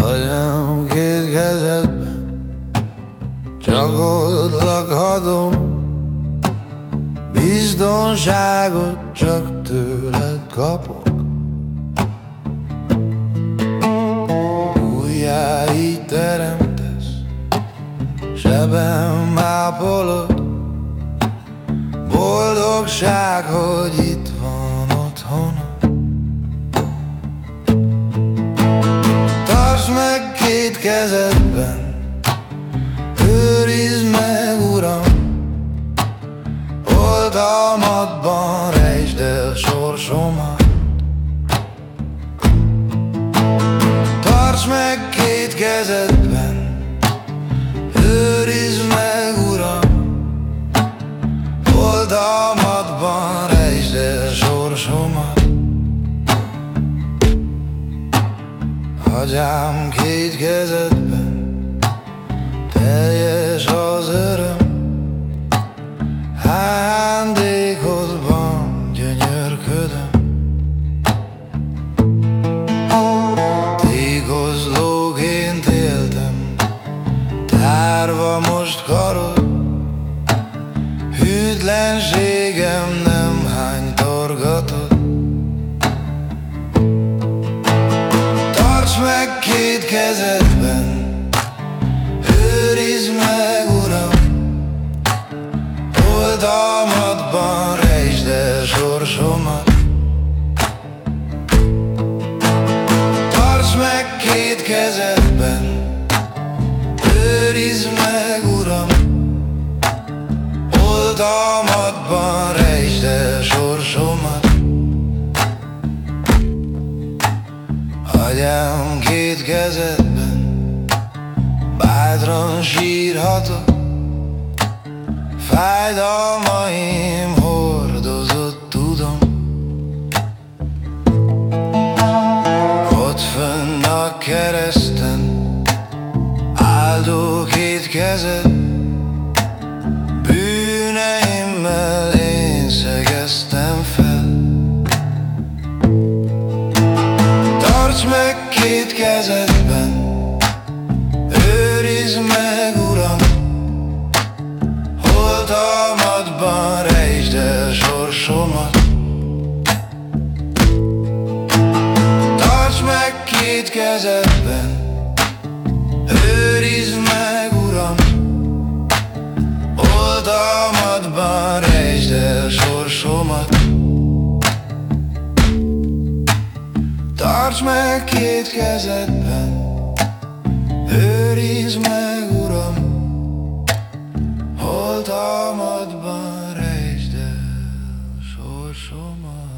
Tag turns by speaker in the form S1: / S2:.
S1: Agyam két kezedbe Csak oldlak adom csak tőled kapok. Újjá így teremtesz Sebem ápolod. Boldogság, hogy itt van otthonod két kezedben Őrizd meg, Uram. Oldalmadban rejtsd el sorsomat. Tarts meg két kezedben Hagyám két kezedben Teljes az öröm. Hándékodban gyönyörködöm. Tékozlóként éltem Tárva most karod. Hűtlenségem kezedben. Őrizd meg, Uram Oldalmadban rejtsd el sorsomat. Tarts meg két kezedben. Őrizd meg, Uram Oldalmadban rejtsd Hagyjam két kezedben Bátran sírhatok. Fájdalmaim hordozott tudom. Ott fönn a kereszten Áldó két kezed Tarts meg két kezedben. Őrizd meg, Uram Holtalmadban rejtsd el sorsomat. Tarts meg két kezedben. Őrizd meg, Tartsd meg két kezedben, őrizd meg, Uram, holtalmadban rejtsd el sorsomat.